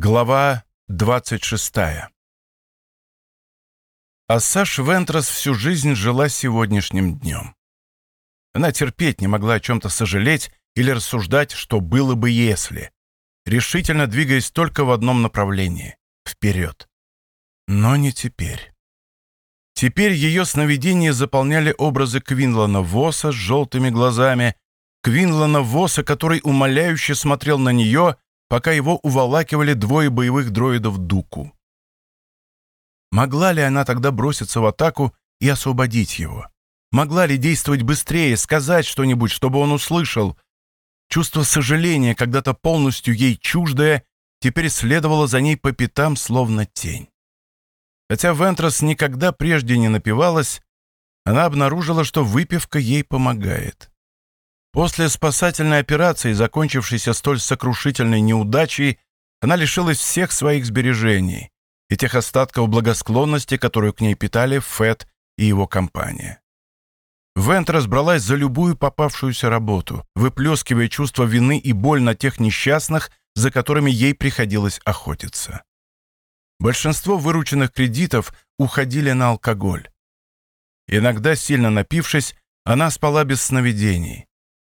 Глава 26 Ассаш Вентрос всю жизнь жила сегодняшним днем. Она терпеть не могла о чем-то сожалеть или рассуждать, что было бы если, решительно двигаясь только в одном направлении — вперед. Но не теперь. Теперь ее сновидения заполняли образы Квинлана Восса с желтыми глазами, Квинлана Восса, который умоляюще смотрел на нее — пока его уволакивали двое боевых дроидов Дуку. Могла ли она тогда броситься в атаку и освободить его? Могла ли действовать быстрее, сказать что-нибудь, чтобы он услышал? Чувство сожаления, когда-то полностью ей чуждое, теперь следовало за ней по пятам, словно тень. Хотя Вентрос никогда прежде не напивалась, она обнаружила, что выпивка ей помогает. После спасательной операции, закончившейся столь сокрушительной неудачей, она лишилась всех своих сбережений и тех остатков благосклонности, которую к ней питали Фэт и его компания. Вент разбралась за любую попавшуюся работу, выплескивая чувство вины и боль на тех несчастных, за которыми ей приходилось охотиться. Большинство вырученных кредитов уходили на алкоголь. Иногда, сильно напившись, она спала без сновидений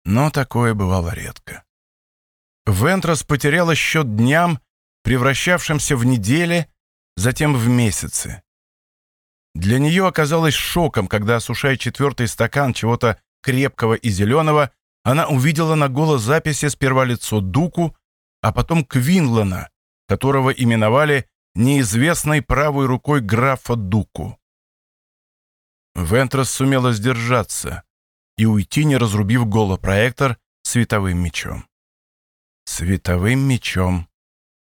но такое бывало редко. Вентрос потеряла счет дням, превращавшимся в недели, затем в месяцы. Для нее оказалось шоком, когда, осушая четвертый стакан чего-то крепкого и зеленого, она увидела на голозаписи сперва лицо Дуку, а потом Квинлана, которого именовали неизвестной правой рукой графа Дуку. Вентрос сумела сдержаться и уйти, не разрубив голопроектор световым мечом. Световым мечом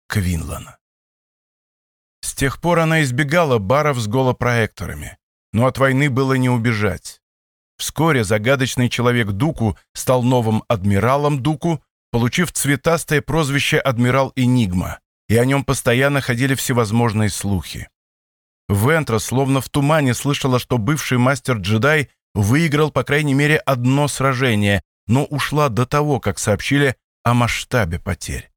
Квинлана. С тех пор она избегала баров с голопроекторами, но от войны было не убежать. Вскоре загадочный человек Дуку стал новым адмиралом Дуку, получив цветастое прозвище «Адмирал Энигма», и о нем постоянно ходили всевозможные слухи. Вентра словно в тумане слышала, что бывший мастер-джедай выиграл, по крайней мере, одно сражение, но ушла до того, как сообщили о масштабе потерь.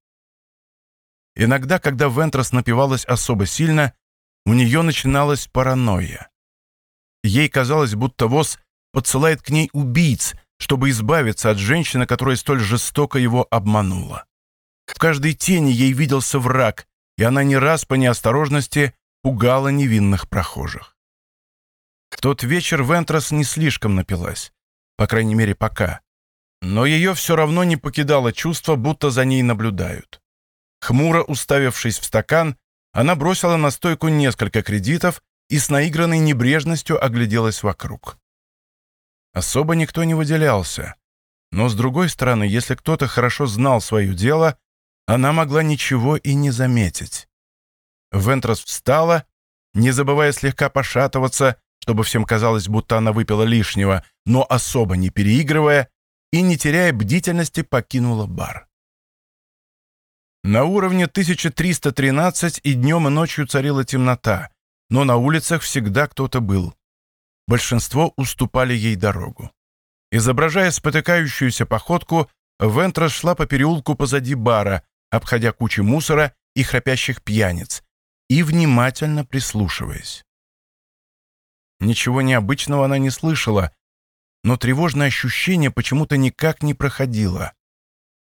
Иногда, когда Вентрос напивалась особо сильно, у нее начиналась паранойя. Ей казалось, будто ВОЗ подсылает к ней убийц, чтобы избавиться от женщины, которая столь жестоко его обманула. В каждой тени ей виделся враг, и она не раз по неосторожности пугала невинных прохожих. В тот вечер Вентрос не слишком напилась. По крайней мере, пока. Но ее все равно не покидало чувство, будто за ней наблюдают. Хмуро уставившись в стакан, она бросила на стойку несколько кредитов и с наигранной небрежностью огляделась вокруг. Особо никто не выделялся. Но, с другой стороны, если кто-то хорошо знал свое дело, она могла ничего и не заметить. Вентрос встала, не забывая слегка пошатываться, чтобы всем казалось, будто она выпила лишнего, но особо не переигрывая и не теряя бдительности, покинула бар. На уровне 1313 и днем, и ночью царила темнота, но на улицах всегда кто-то был. Большинство уступали ей дорогу. Изображая спотыкающуюся походку, Вентра шла по переулку позади бара, обходя кучи мусора и храпящих пьяниц, и внимательно прислушиваясь. Ничего необычного она не слышала, но тревожное ощущение почему-то никак не проходило.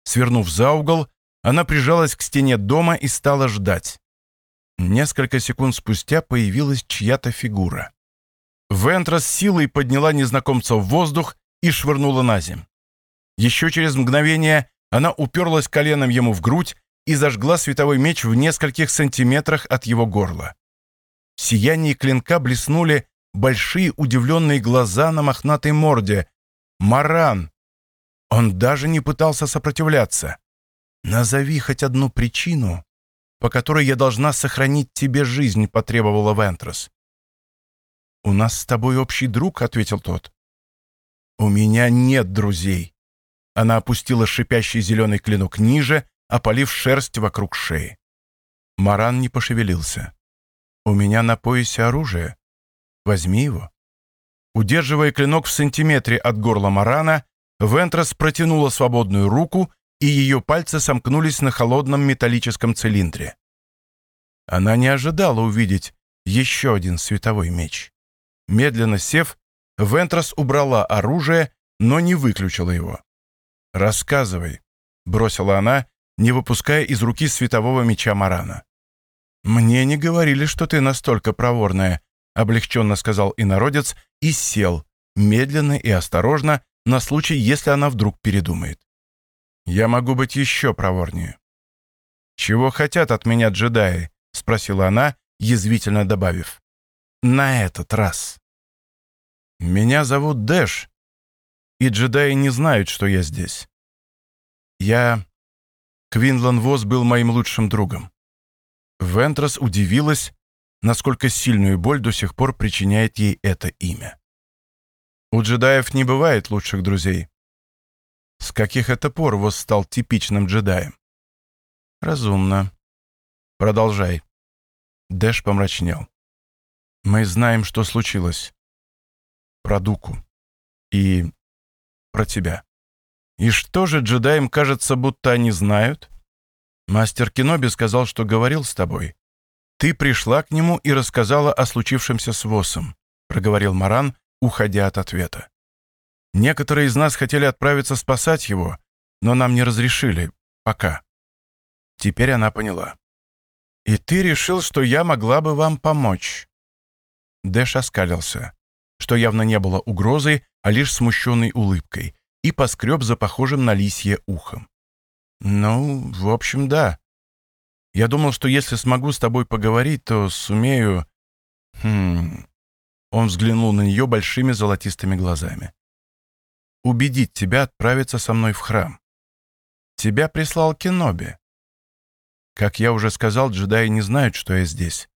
Свернув за угол, она прижалась к стене дома и стала ждать. Несколько секунд спустя появилась чья-то фигура. Вентра с силой подняла незнакомца в воздух и швырнула на земь. Еще через мгновение она уперлась коленом ему в грудь и зажгла световой меч в нескольких сантиметрах от его горла. В сиянии клинка блеснули большие удивленные глаза на мохнатой морде. Маран! Он даже не пытался сопротивляться. «Назови хоть одну причину, по которой я должна сохранить тебе жизнь», — потребовала Вентрос. «У нас с тобой общий друг», — ответил тот. «У меня нет друзей». Она опустила шипящий зеленый клинок ниже, опалив шерсть вокруг шеи. Маран не пошевелился. «У меня на поясе оружие. Возьми его». Удерживая клинок в сантиметре от горла Марана, Вентрас протянула свободную руку, и ее пальцы сомкнулись на холодном металлическом цилиндре. Она не ожидала увидеть еще один световой меч. Медленно сев, Вентрас убрала оружие, но не выключила его. «Рассказывай», — бросила она, не выпуская из руки светового меча Марана. «Мне не говорили, что ты настолько проворная», — облегченно сказал инородец и сел, медленно и осторожно, на случай, если она вдруг передумает. «Я могу быть еще проворнее». «Чего хотят от меня джедаи?» — спросила она, язвительно добавив. «На этот раз». «Меня зовут Дэш, и джедаи не знают, что я здесь. Я... Квинлан Воз был моим лучшим другом. Вентрос удивилась, насколько сильную боль до сих пор причиняет ей это имя. У джедаев не бывает лучших друзей. С каких это пор Воз стал типичным джедаем? Разумно. Продолжай. Дэш помрачнел. Мы знаем, что случилось. Про Дуку. И про тебя. И что же джедаям кажется, будто они знают? Мастер Киноби сказал, что говорил с тобой. Ты пришла к нему и рассказала о случившемся с Восом, проговорил Маран, уходя от ответа. Некоторые из нас хотели отправиться спасать его, но нам не разрешили. Пока. Теперь она поняла. «И ты решил, что я могла бы вам помочь?» Дэш оскалился, что явно не было угрозой, а лишь смущенной улыбкой, и поскреб за похожим на лисье ухом. «Ну, в общем, да. Я думал, что если смогу с тобой поговорить, то сумею...» «Хм...» Он взглянул на нее большими золотистыми глазами. «Убедить тебя отправиться со мной в храм. Тебя прислал Кеноби. Как я уже сказал, джедаи не знают, что я здесь.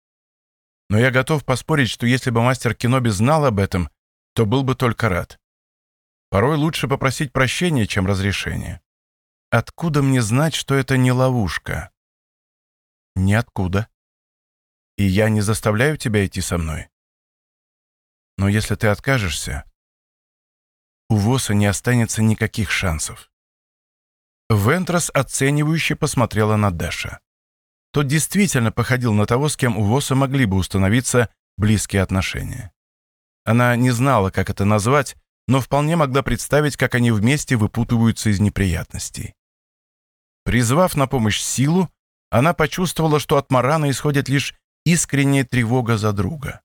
Но я готов поспорить, что если бы мастер Кеноби знал об этом, то был бы только рад. Порой лучше попросить прощения, чем разрешения. Откуда мне знать, что это не ловушка? Ниоткуда. И я не заставляю тебя идти со мной. Но если ты откажешься, у Воса не останется никаких шансов. Вентрос оценивающе посмотрела на Дэша. Тот действительно походил на того, с кем у Воса могли бы установиться близкие отношения. Она не знала, как это назвать, но вполне могла представить, как они вместе выпутываются из неприятностей. Призвав на помощь силу, она почувствовала, что от Марана исходит лишь искренняя тревога за друга.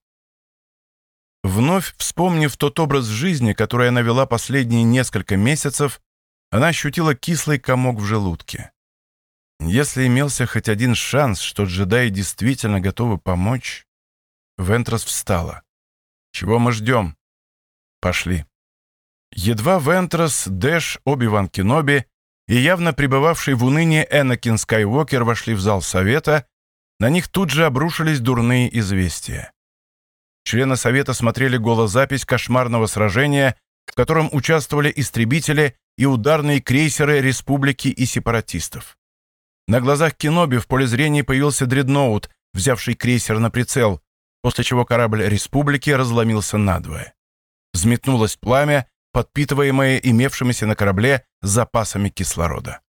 Вновь вспомнив тот образ жизни, который она вела последние несколько месяцев, она ощутила кислый комок в желудке. Если имелся хоть один шанс, что джедаи действительно готовы помочь, Вентрос встала. «Чего мы ждем?» «Пошли». Едва Вентрос, Дэш, Оби-Ван Кеноби и явно пребывавший в унынии Энакин Скайуокер вошли в зал совета, на них тут же обрушились дурные известия. Члены совета смотрели голозапись кошмарного сражения, в котором участвовали истребители и ударные крейсеры республики и сепаратистов. На глазах Кеноби в поле зрения появился дредноут, взявший крейсер на прицел, после чего корабль республики разломился надвое. Взметнулось пламя, подпитываемое имевшимися на корабле запасами кислорода.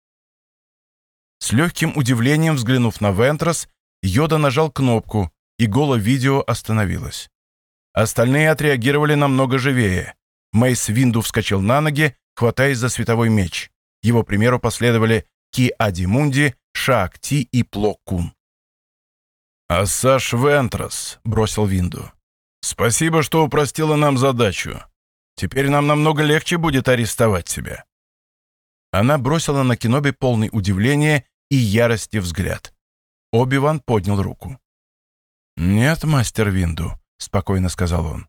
С легким удивлением взглянув на Вентрос, Йода нажал кнопку, и голо-видео остановилось. Остальные отреагировали намного живее. Мейс Винду вскочил на ноги, хватаясь за световой меч. Его примеру последовали Ки Адимунди, Шаак Ти и Пло Кун. «Ассаш Вентрос», — бросил Винду. «Спасибо, что упростила нам задачу. Теперь нам намного легче будет арестовать тебя». Она бросила на Киноби полный удивления и ярости взгляд. Оби-Ван поднял руку. «Нет, мастер Винду», — спокойно сказал он.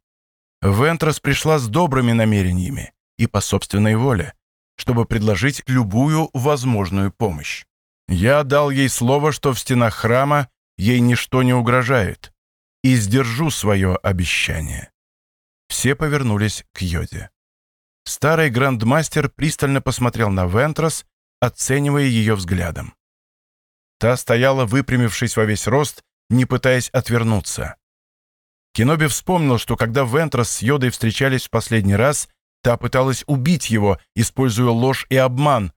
«Вентрос пришла с добрыми намерениями и по собственной воле, чтобы предложить любую возможную помощь. Я дал ей слово, что в стенах храма ей ничто не угрожает, и сдержу свое обещание». Все повернулись к Йоде. Старый грандмастер пристально посмотрел на Вентрос, оценивая ее взглядом. Та стояла, выпрямившись во весь рост, не пытаясь отвернуться. Киноби вспомнил, что когда Вентрос с Йодой встречались в последний раз, та пыталась убить его, используя ложь и обман,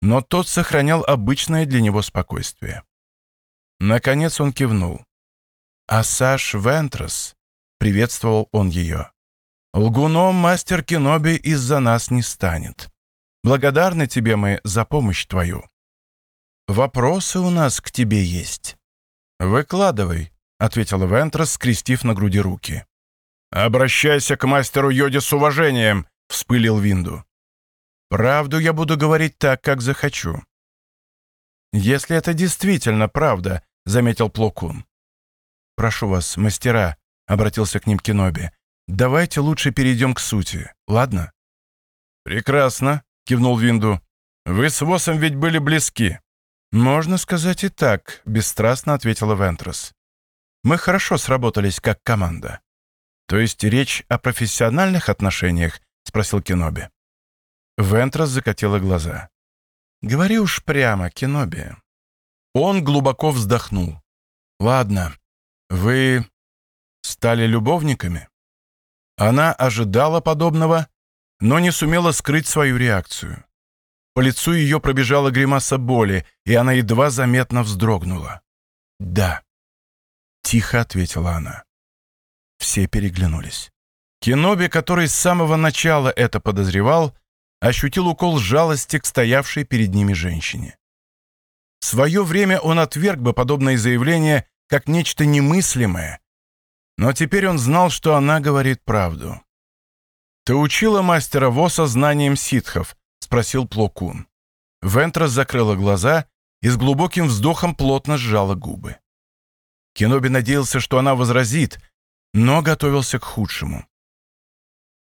но тот сохранял обычное для него спокойствие. Наконец он кивнул. «Асаш Вентрос», — приветствовал он ее. «Лгуном мастер Киноби из-за нас не станет. Благодарны тебе мы за помощь твою. Вопросы у нас к тебе есть». «Выкладывай», — ответила Вентрос, скрестив на груди руки. «Обращайся к мастеру Йоде с уважением», — вспылил Винду. «Правду я буду говорить так, как захочу». «Если это действительно правда», — заметил Плокун. «Прошу вас, мастера», — обратился к ним Киноби, «давайте лучше перейдем к сути, ладно?» «Прекрасно», — кивнул Винду. «Вы с Восом ведь были близки». «Можно сказать и так», — бесстрастно ответила Вентрос. «Мы хорошо сработались как команда». «То есть речь о профессиональных отношениях?» — спросил Киноби. Вентрос закатила глаза. «Говори уж прямо, Киноби». Он глубоко вздохнул. «Ладно, вы стали любовниками?» Она ожидала подобного, но не сумела скрыть свою реакцию. По лицу ее пробежала гримаса боли, и она едва заметно вздрогнула. «Да», — тихо ответила она. Все переглянулись. Кеноби, который с самого начала это подозревал, ощутил укол жалости к стоявшей перед ними женщине. В свое время он отверг бы подобное заявление как нечто немыслимое, но теперь он знал, что она говорит правду. «Ты учила мастера Воса знанием ситхов?» — спросил Плокун. Вентрас закрыла глаза и с глубоким вздохом плотно сжала губы. Кеноби надеялся, что она возразит, но готовился к худшему.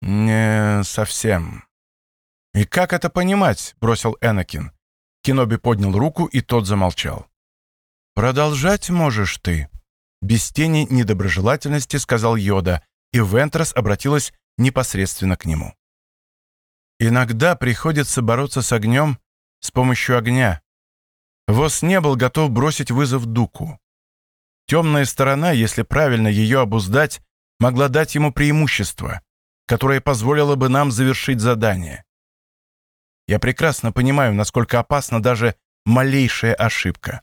«Не совсем». «И как это понимать?» — бросил Энакин. Кеноби поднял руку, и тот замолчал. «Продолжать можешь ты», — без тени недоброжелательности сказал Йода, и Вентрас обратилась непосредственно к нему. «Иногда приходится бороться с огнем с помощью огня. Вос не был готов бросить вызов Дуку. Темная сторона, если правильно ее обуздать, могла дать ему преимущество, которое позволило бы нам завершить задание. Я прекрасно понимаю, насколько опасна даже малейшая ошибка.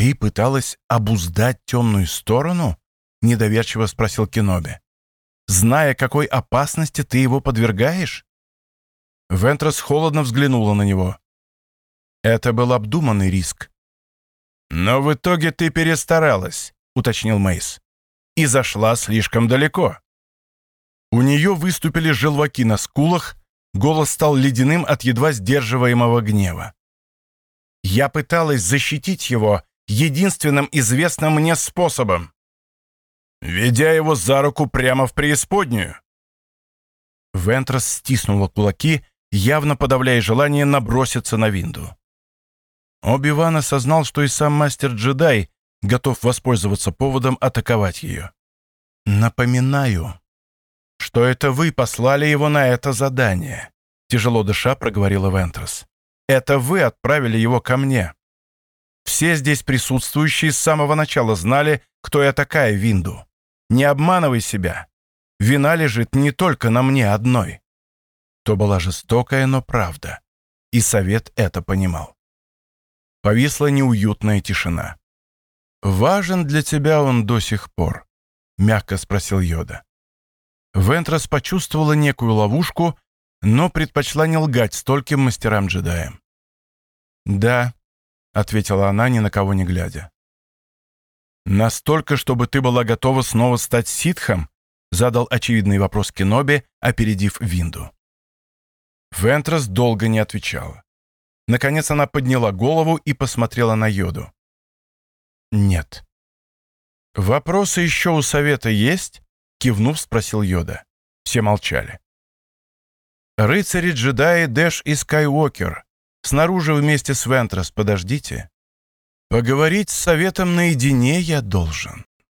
«Ты пыталась обуздать темную сторону?» — недоверчиво спросил Кеноби. «Зная, какой опасности ты его подвергаешь?» Вентрос холодно взглянула на него. «Это был обдуманный риск». «Но в итоге ты перестаралась», — уточнил Мейс. «И зашла слишком далеко». У нее выступили желваки на скулах, голос стал ледяным от едва сдерживаемого гнева. «Я пыталась защитить его единственным известным мне способом, ведя его за руку прямо в преисподнюю. Вентрос стиснула кулаки, явно подавляя желание наброситься на Винду. Оби-Ван осознал, что и сам мастер-джедай готов воспользоваться поводом атаковать ее. «Напоминаю, что это вы послали его на это задание», тяжело дыша проговорила Вентрос. «Это вы отправили его ко мне. Все здесь присутствующие с самого начала знали, кто я такая Винду. Не обманывай себя. Вина лежит не только на мне одной. То была жестокая, но правда. И совет это понимал. Повисла неуютная тишина. «Важен для тебя он до сих пор?» — мягко спросил Йода. Вентрас почувствовала некую ловушку, но предпочла не лгать стольким мастерам-джедаям. «Да», — ответила она, ни на кого не глядя. «Настолько, чтобы ты была готова снова стать ситхом?» — задал очевидный вопрос Кеноби, опередив Винду. Вентрас долго не отвечала. Наконец она подняла голову и посмотрела на Йоду. «Нет». «Вопросы еще у совета есть?» — кивнув, спросил Йода. Все молчали. «Рыцари-джедаи Дэш и Скайуокер», Снаружи вместе с Вентрос подождите. Поговорить с советом наедине я должен.